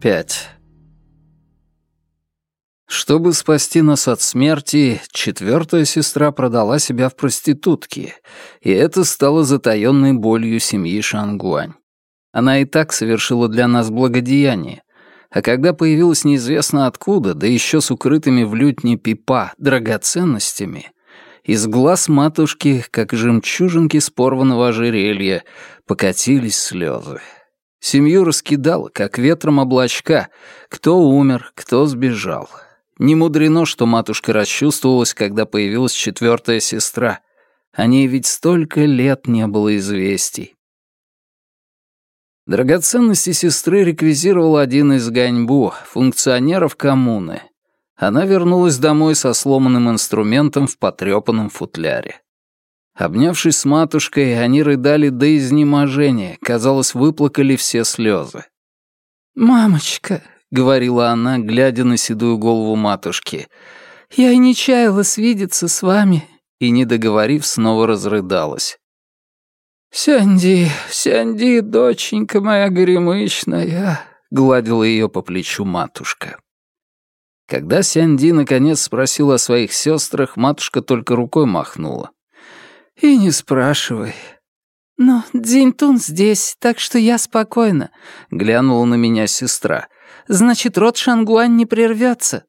5. Чтобы спасти нас от смерти, четвертая сестра продала себя в проститутки, и это стало затаённой болью семьи Шангуань. Она и так совершила для нас благодеяние, а когда появилась неизвестно откуда, да еще с укрытыми в лютне пипа драгоценностями, из глаз матушки, как жемчужинки с порванного ожерелья, покатились слезы. Семью раскидало, как ветром облачка, кто умер, кто сбежал. Не мудрено, что матушка расчувствовалась, когда появилась четвертая сестра. О ней ведь столько лет не было известий. Драгоценности сестры реквизировал один из ганьбу, функционеров коммуны. Она вернулась домой со сломанным инструментом в потрепанном футляре. Обнявшись с матушкой, они рыдали до изнеможения, казалось, выплакали все слезы. «Мамочка», — говорила она, глядя на седую голову матушки, — «я и не чаяла свидеться с вами», и, не договорив, снова разрыдалась. «Сянди, сянди, доченька моя горемычная», — гладила ее по плечу матушка. Когда Сянди наконец спросила о своих сестрах, матушка только рукой махнула. «И не спрашивай». «Но Дзиньтун здесь, так что я спокойна», — глянула на меня сестра. «Значит, род Шангуань не прервется».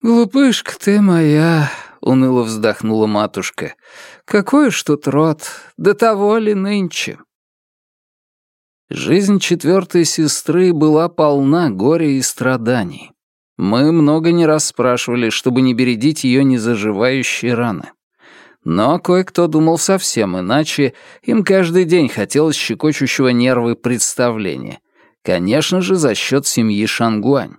«Глупышка ты моя», — уныло вздохнула матушка. «Какой уж тут род, до того ли нынче?» Жизнь четвертой сестры была полна горя и страданий. Мы много не раз спрашивали, чтобы не бередить ее незаживающие раны. Но кое-кто думал совсем иначе, им каждый день хотелось щекочущего нервы представления. Конечно же, за счет семьи Шангуань.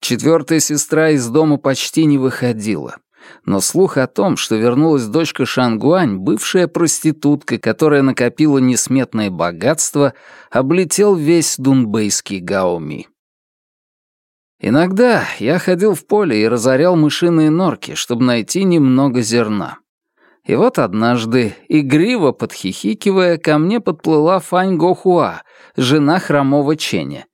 Четвертая сестра из дома почти не выходила. Но слух о том, что вернулась дочка Шангуань, бывшая проститутка, которая накопила несметное богатство, облетел весь дунбейский Гаоми. Иногда я ходил в поле и разорял мышиные норки, чтобы найти немного зерна. И вот однажды, игриво подхихикивая, ко мне подплыла Фань Гохуа, жена хромого Ченя.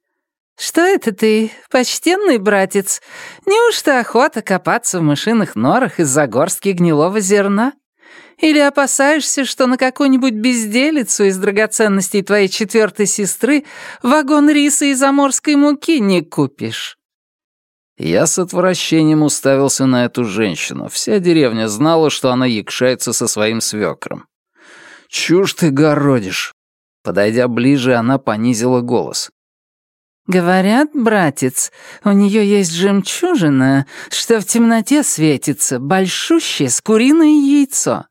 «Что это ты, почтенный братец? Неужто охота копаться в мышиных норах из-за горстки гнилого зерна? Или опасаешься, что на какую-нибудь безделицу из драгоценностей твоей четвертой сестры вагон риса и заморской муки не купишь?» Я с отвращением уставился на эту женщину. Вся деревня знала, что она якшается со своим свекром. «Чушь ты городишь!» Подойдя ближе, она понизила голос. «Говорят, братец, у нее есть жемчужина, что в темноте светится, большущее с куриное яйцо.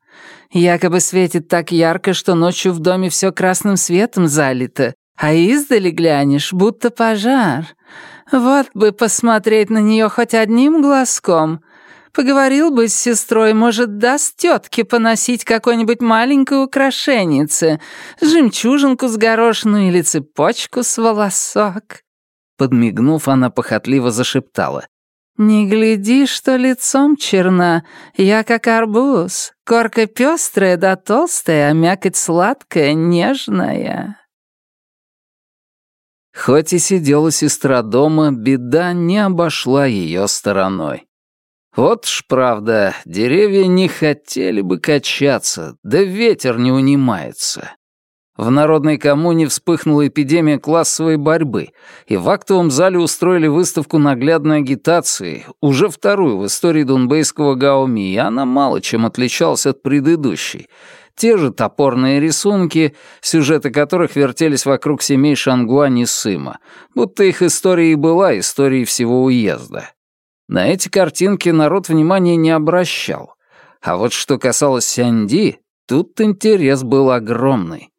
Якобы светит так ярко, что ночью в доме все красным светом залито, а издали глянешь, будто пожар. Вот бы посмотреть на нее хоть одним глазком. Поговорил бы с сестрой, может, даст тетке поносить какое-нибудь маленькое украшеннице, жемчужинку с горошину или цепочку с волосок». Подмигнув, она похотливо зашептала. «Не гляди, что лицом черна, я как арбуз, корка пестрая да толстая, а мякоть сладкая, нежная». Хоть и сидела сестра дома, беда не обошла ее стороной. Вот ж правда, деревья не хотели бы качаться, да ветер не унимается. В народной коммуне вспыхнула эпидемия классовой борьбы, и в актовом зале устроили выставку наглядной агитации, уже вторую в истории дунбейского Гаоми, и она мало чем отличалась от предыдущей — те же топорные рисунки, сюжеты которых вертелись вокруг семей Шангуань и Сыма, будто их история и была историей всего уезда. На эти картинки народ внимания не обращал. А вот что касалось Сянди, тут интерес был огромный.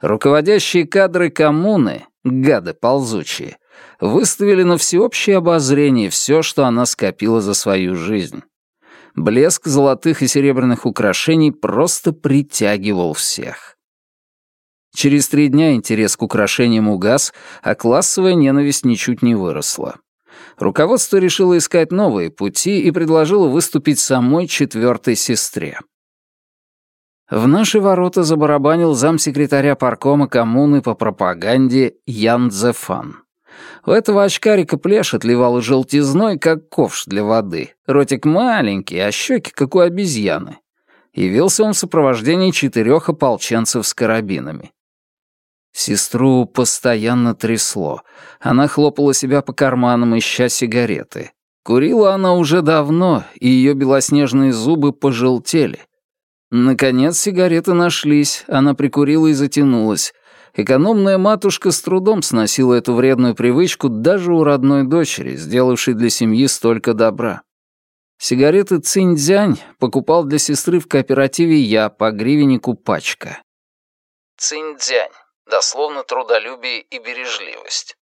Руководящие кадры коммуны, гады ползучие, выставили на всеобщее обозрение все, что она скопила за свою жизнь. Блеск золотых и серебряных украшений просто притягивал всех. Через три дня интерес к украшениям угас, а классовая ненависть ничуть не выросла. Руководство решило искать новые пути и предложило выступить самой четвертой сестре. В наши ворота забарабанил замсекретаря паркома коммуны по пропаганде Ян Дзефан. У этого очкарика плешь отливала желтизной, как ковш для воды. Ротик маленький, а щеки, как у обезьяны. Явился он в сопровождении четырех ополченцев с карабинами. Сестру постоянно трясло. Она хлопала себя по карманам, ища сигареты. Курила она уже давно, и ее белоснежные зубы пожелтели — Наконец сигареты нашлись, она прикурила и затянулась. Экономная матушка с трудом сносила эту вредную привычку даже у родной дочери, сделавшей для семьи столько добра. Сигареты Циндзянь покупал для сестры в кооперативе я по гривеннику пачка. Циндзянь, дословно трудолюбие и бережливость.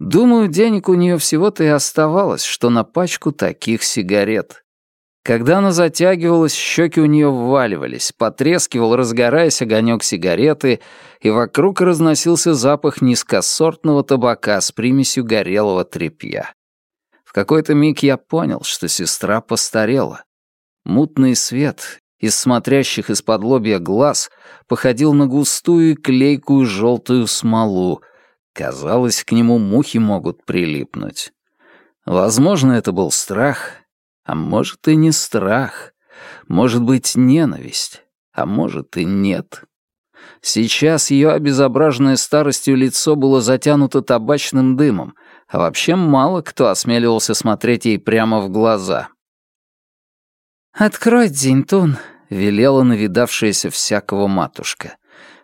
Думаю, денег у нее всего-то и оставалось, что на пачку таких сигарет. Когда она затягивалась, щеки у нее вваливались, потрескивал, разгораясь огонек сигареты, и вокруг разносился запах низкосортного табака с примесью горелого тряпья. В какой-то миг я понял, что сестра постарела. Мутный свет из смотрящих из-под лобья глаз походил на густую клейкую желтую смолу. Казалось, к нему мухи могут прилипнуть. Возможно, это был страх, а может и не страх, может быть ненависть, а может и нет. Сейчас ее обезображенное старостью лицо было затянуто табачным дымом, а вообще мало кто осмеливался смотреть ей прямо в глаза. «Открой, Дзинтун», — велела навидавшаяся всякого матушка.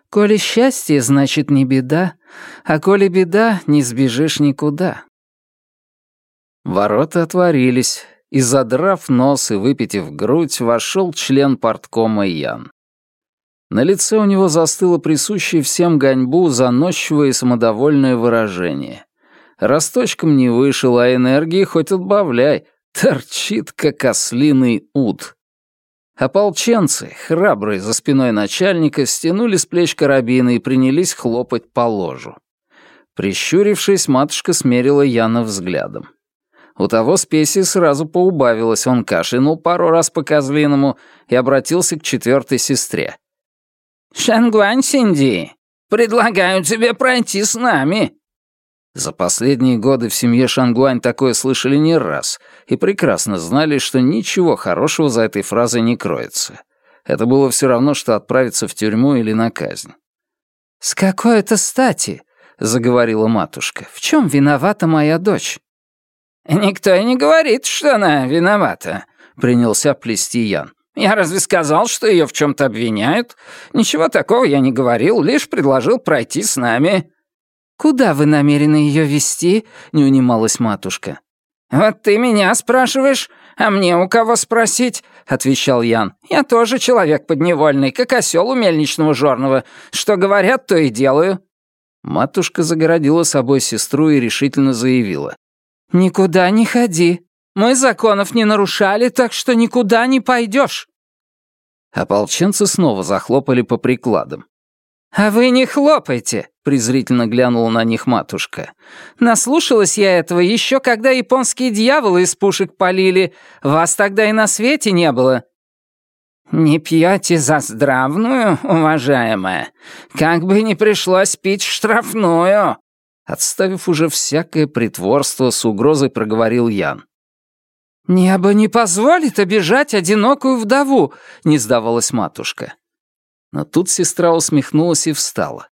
«Коли счастье, значит, не беда, а коли беда, не сбежишь никуда». Ворота отворились, и, задрав нос и выпитив грудь, вошел член порткома Ян. На лице у него застыло присущее всем гоньбу заносчивое и самодовольное выражение. Росточком не вышел, а энергии хоть отбавляй, торчит, как ослиный ут. Ополченцы, храбрые за спиной начальника, стянули с плеч карабины и принялись хлопать по ложу. Прищурившись, матушка смерила Яна взглядом. У того спеси сразу поубавилось, он кашлянул пару раз по-козлиному и обратился к четвертой сестре. «Шангуань Синди, предлагаю тебе пройти с нами». За последние годы в семье Шангуань такое слышали не раз и прекрасно знали, что ничего хорошего за этой фразой не кроется. Это было все равно, что отправиться в тюрьму или на казнь. «С какой это стати?» — заговорила матушка. «В чем виновата моя дочь?» «Никто и не говорит, что она виновата», — принялся плести Ян. «Я разве сказал, что ее в чем-то обвиняют? Ничего такого я не говорил, лишь предложил пройти с нами». «Куда вы намерены ее вести?» — не унималась матушка. «Вот ты меня спрашиваешь, а мне у кого спросить?» — отвечал Ян. «Я тоже человек подневольный, как осел у мельничного жорного. Что говорят, то и делаю». Матушка загородила собой сестру и решительно заявила. «Никуда не ходи. Мы законов не нарушали, так что никуда не пойдешь». Ополченцы снова захлопали по прикладам. «А вы не хлопайте», — презрительно глянула на них матушка. «Наслушалась я этого еще, когда японские дьяволы из пушек полили. Вас тогда и на свете не было». «Не пьете за здравную, уважаемая? Как бы не пришлось пить штрафную», Отставив уже всякое притворство, с угрозой проговорил Ян. «Небо не позволит обижать одинокую вдову», — не сдавалась матушка. Но тут сестра усмехнулась и встала.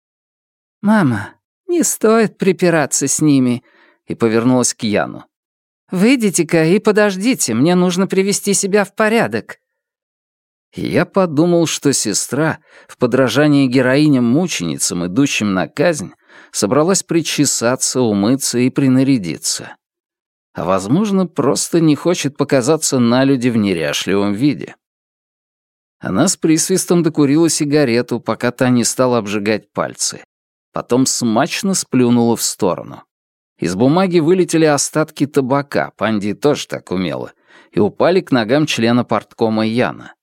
«Мама, не стоит припираться с ними», — и повернулась к Яну. «Выйдите-ка и подождите, мне нужно привести себя в порядок». Я подумал, что сестра, в подражании героиням-мученицам, идущим на казнь, собралась причесаться, умыться и принарядиться. А, возможно, просто не хочет показаться на люди в неряшливом виде. Она с присвистом докурила сигарету, пока та не стала обжигать пальцы. Потом смачно сплюнула в сторону. Из бумаги вылетели остатки табака, Панди тоже так умела, и упали к ногам члена порткома Яна.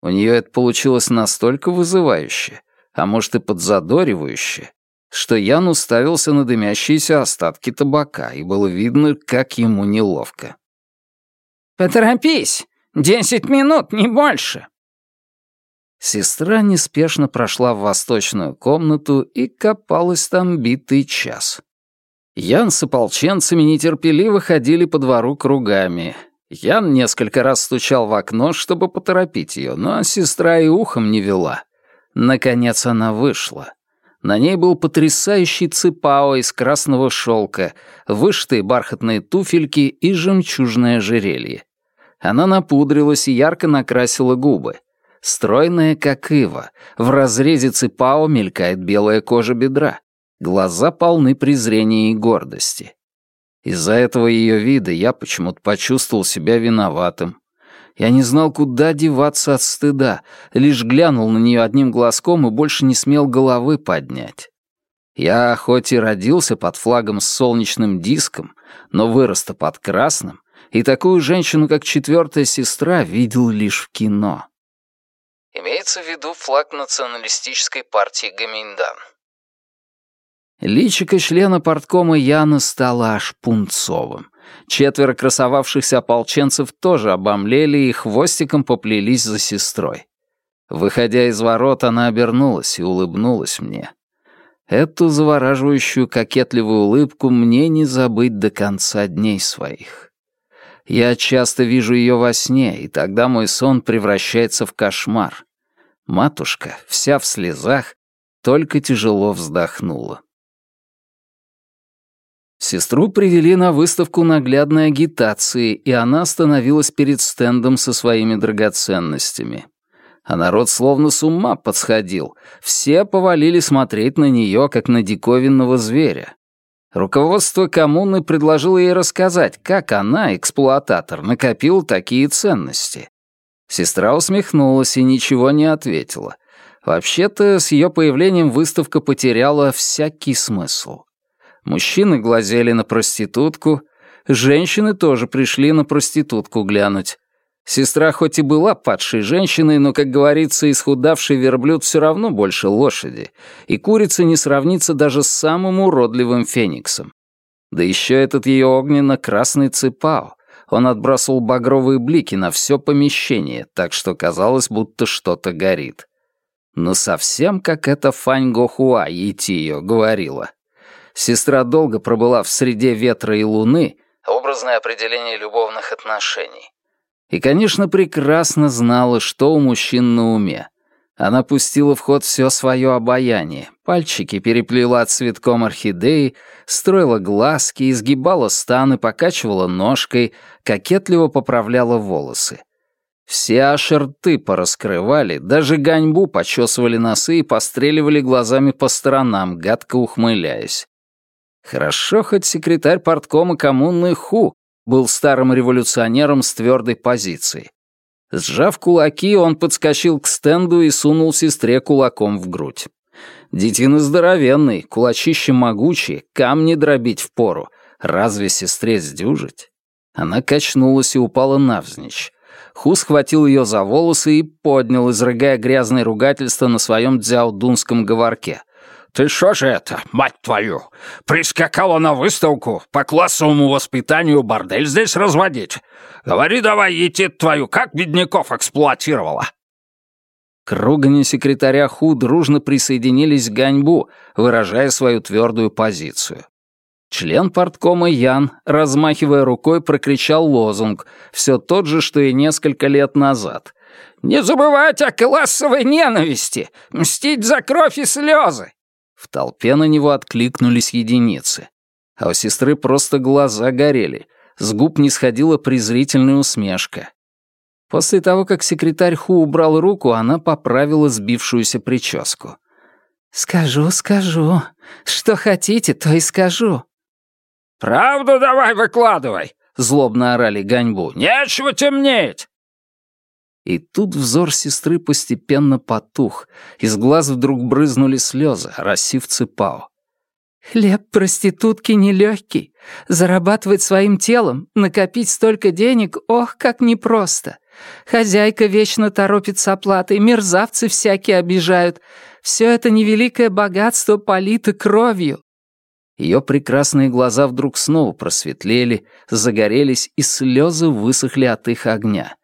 У нее это получилось настолько вызывающе, а может и подзадоривающе, что Ян уставился на дымящиеся остатки табака, и было видно, как ему неловко. «Поторопись! Десять минут, не больше!» Сестра неспешно прошла в восточную комнату и копалась там битый час. Ян с ополченцами нетерпеливо ходили по двору кругами. Ян несколько раз стучал в окно, чтобы поторопить ее, но сестра и ухом не вела. Наконец она вышла. На ней был потрясающий ципао из красного шелка, вышитые бархатные туфельки и жемчужное ожерелье. Она напудрилась и ярко накрасила губы. Стройная, как ива, в разрезе ципао мелькает белая кожа бедра. Глаза полны презрения и гордости. Из-за этого ее вида я почему-то почувствовал себя виноватым. Я не знал, куда деваться от стыда, лишь глянул на нее одним глазком и больше не смел головы поднять. Я хоть и родился под флагом с солнечным диском, но вырос-то под красным, и такую женщину, как четвертая сестра, видел лишь в кино. Имеется в виду флаг националистической партии Гаминьдан. Личико члена порткома Яна стало аж пунцовым. Четверо красовавшихся ополченцев тоже обомлели и хвостиком поплелись за сестрой. Выходя из ворот, она обернулась и улыбнулась мне. Эту завораживающую кокетливую улыбку мне не забыть до конца дней своих. Я часто вижу ее во сне, и тогда мой сон превращается в кошмар. Матушка, вся в слезах, только тяжело вздохнула. Сестру привели на выставку наглядной агитации, и она остановилась перед стендом со своими драгоценностями. А народ словно с ума подсходил. Все повалили смотреть на нее, как на диковинного зверя. Руководство коммуны предложило ей рассказать, как она, эксплуататор, накопил такие ценности. Сестра усмехнулась и ничего не ответила. Вообще-то, с ее появлением выставка потеряла всякий смысл. Мужчины глазели на проститутку, женщины тоже пришли на проститутку глянуть. Сестра хоть и была падшей женщиной, но, как говорится, исхудавший верблюд все равно больше лошади, и курица не сравнится даже с самым уродливым фениксом. Да еще этот ее огненно-красный цепао. Он отбрасывал багровые блики на все помещение, так что казалось, будто что-то горит. Но совсем как эта Фань Гохуа Етио говорила. Сестра долго пробыла в среде ветра и луны, образное определение любовных отношений. И, конечно, прекрасно знала, что у мужчин на уме. Она пустила в ход все свое обаяние, пальчики переплела цветком орхидеи, строила глазки, изгибала станы, покачивала ножкой, кокетливо поправляла волосы. Все аж рты пораскрывали, даже ганьбу почесывали носы и постреливали глазами по сторонам, гадко ухмыляясь. Хорошо, хоть секретарь порткома коммуны Ху был старым революционером с твердой позицией. Сжав кулаки, он подскочил к стенду и сунул сестре кулаком в грудь. Детина здоровенный, кулачище могучие, камни дробить в пору. Разве сестре сдюжить? Она качнулась и упала навзничь. Ху схватил ее за волосы и поднял, изрыгая грязное ругательство на своем дзяудунском говорке. «Ты что же это, мать твою? Прискакала на выставку по классовому воспитанию бордель здесь разводить? Говори давай, етит твою, как бедняков эксплуатировала?» К ругани секретаря Ху дружно присоединились к Ганьбу, выражая свою твердую позицию. Член порткома Ян, размахивая рукой, прокричал лозунг, все тот же, что и несколько лет назад. «Не забывать о классовой ненависти! Мстить за кровь и слезы! В толпе на него откликнулись единицы. А у сестры просто глаза горели, с губ не сходила презрительная усмешка. После того, как секретарь Ху убрал руку, она поправила сбившуюся прическу. «Скажу, скажу. Что хотите, то и скажу». «Правду давай выкладывай!» — злобно орали Ганьбу. «Нечего темнеть!» И тут взор сестры постепенно потух, из глаз вдруг брызнули слезы, рассив цепао. «Хлеб проститутки нелегкий. Зарабатывать своим телом, накопить столько денег, ох, как непросто. Хозяйка вечно торопит с оплатой, мерзавцы всякие обижают. Все это невеликое богатство полито кровью». Ее прекрасные глаза вдруг снова просветлели, загорелись, и слезы высохли от их огня.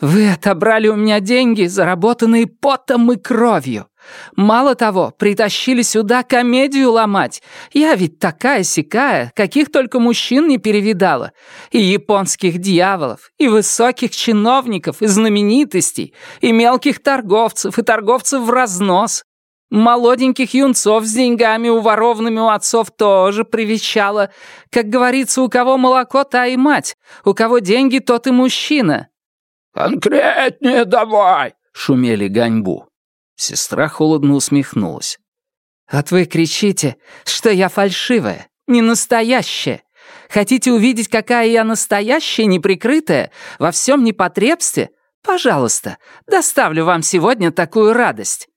Вы отобрали у меня деньги, заработанные потом и кровью. Мало того, притащили сюда комедию ломать. Я ведь такая-сякая, каких только мужчин не перевидала. И японских дьяволов, и высоких чиновников, и знаменитостей, и мелких торговцев, и торговцев в разнос. Молоденьких юнцов с деньгами, уворованными у отцов, тоже привечала. Как говорится, у кого молоко, та и мать. У кого деньги, тот и мужчина. «Конкретнее давай!» — шумели Ганьбу. Сестра холодно усмехнулась. «Вот вы кричите, что я фальшивая, не настоящая. Хотите увидеть, какая я настоящая, неприкрытая, во всем непотребстве? Пожалуйста, доставлю вам сегодня такую радость».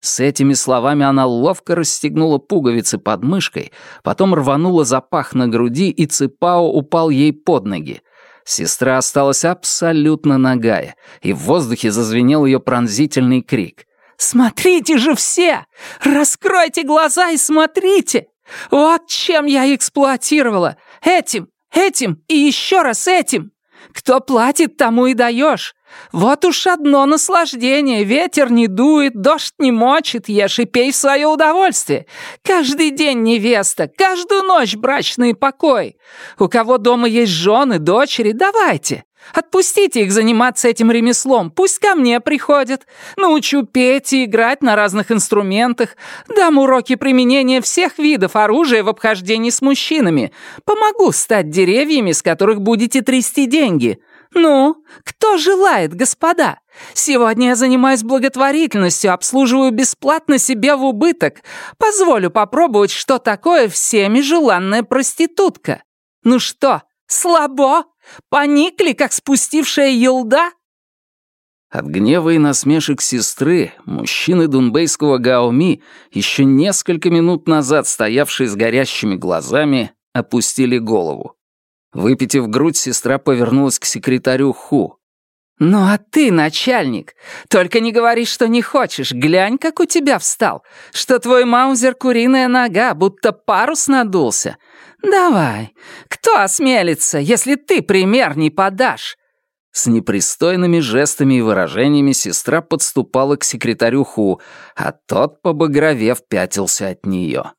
С этими словами она ловко расстегнула пуговицы под мышкой, потом рванула запах на груди, и Ципао упал ей под ноги. Сестра осталась абсолютно нагая, и в воздухе зазвенел ее пронзительный крик. «Смотрите же все! Раскройте глаза и смотрите! Вот чем я эксплуатировала! Этим, этим и еще раз этим! Кто платит, тому и даешь! Вот уж одно наслаждение. Ветер не дует, дождь не мочит, ешь и пей в свое удовольствие. Каждый день невеста, каждую ночь брачный покой. У кого дома есть жены, дочери, давайте. Отпустите их заниматься этим ремеслом, пусть ко мне приходят. Научу петь и играть на разных инструментах, дам уроки применения всех видов оружия в обхождении с мужчинами. Помогу стать деревьями, с которых будете трясти деньги. «Ну, кто желает, господа? Сегодня я занимаюсь благотворительностью, обслуживаю бесплатно себе в убыток. Позволю попробовать, что такое всеми желанная проститутка. Ну что, слабо? Поникли, как спустившая елда?» От гнева и насмешек сестры мужчины дунбейского Гаоми, еще несколько минут назад стоявшие с горящими глазами, опустили голову. Выпитив грудь, сестра повернулась к секретарю Ху. «Ну а ты, начальник, только не говори, что не хочешь. Глянь, как у тебя встал. Что твой маузер куриная нога, будто парус надулся. Давай, кто осмелится, если ты пример не подашь?» С непристойными жестами и выражениями сестра подступала к секретарю Ху, а тот, побагровев, пятился от нее.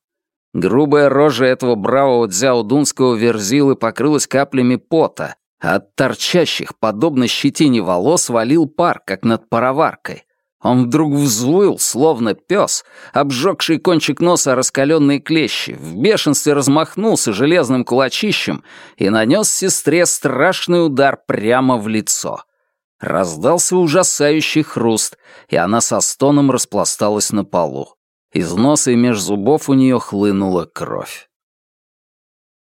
Грубая рожа этого бравого дзяудунского верзилы покрылась каплями пота, а от торчащих, подобно щетине волос, валил пар, как над пароваркой. Он вдруг взвыл, словно пес, обжегший кончик носа раскаленные клещи, в бешенстве размахнулся железным кулачищем и нанес сестре страшный удар прямо в лицо. Раздался ужасающий хруст, и она со стоном распласталась на полу. Из носа и меж зубов у нее хлынула кровь.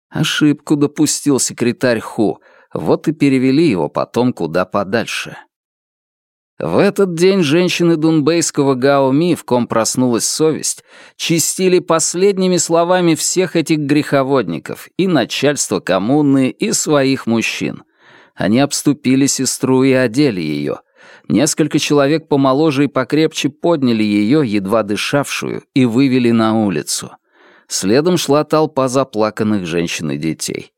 Ошибку допустил секретарь Ху, вот и перевели его потом куда подальше. В этот день женщины дунбейского Гаоми, в ком проснулась совесть, чистили последними словами всех этих греховодников, и начальство коммуны, и своих мужчин. Они обступили сестру и одели ее, Несколько человек помоложе и покрепче подняли ее, едва дышавшую, и вывели на улицу. Следом шла толпа заплаканных женщин и детей.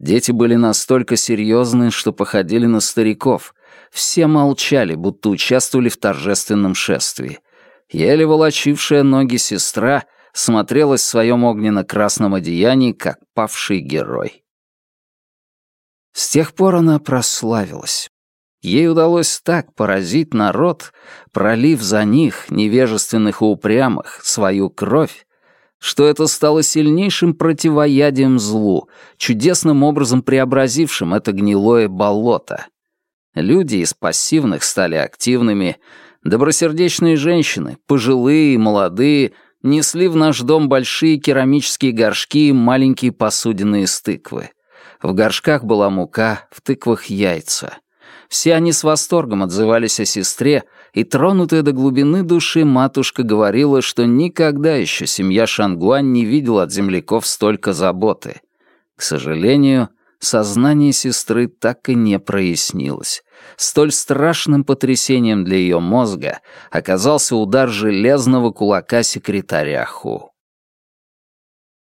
Дети были настолько серьезны, что походили на стариков. Все молчали, будто участвовали в торжественном шествии. Еле волочившая ноги сестра смотрелась в своем огненно-красном одеянии, как павший герой. С тех пор она прославилась. Ей удалось так поразить народ, пролив за них, невежественных и упрямых, свою кровь, что это стало сильнейшим противоядием злу, чудесным образом преобразившим это гнилое болото. Люди из пассивных стали активными, добросердечные женщины, пожилые и молодые, несли в наш дом большие керамические горшки и маленькие посудины из тыквы. В горшках была мука, в тыквах яйца. Все они с восторгом отзывались о сестре, и тронутая до глубины души матушка говорила, что никогда еще семья Шангуань не видела от земляков столько заботы. К сожалению, сознание сестры так и не прояснилось. Столь страшным потрясением для ее мозга оказался удар железного кулака секретаря Ху.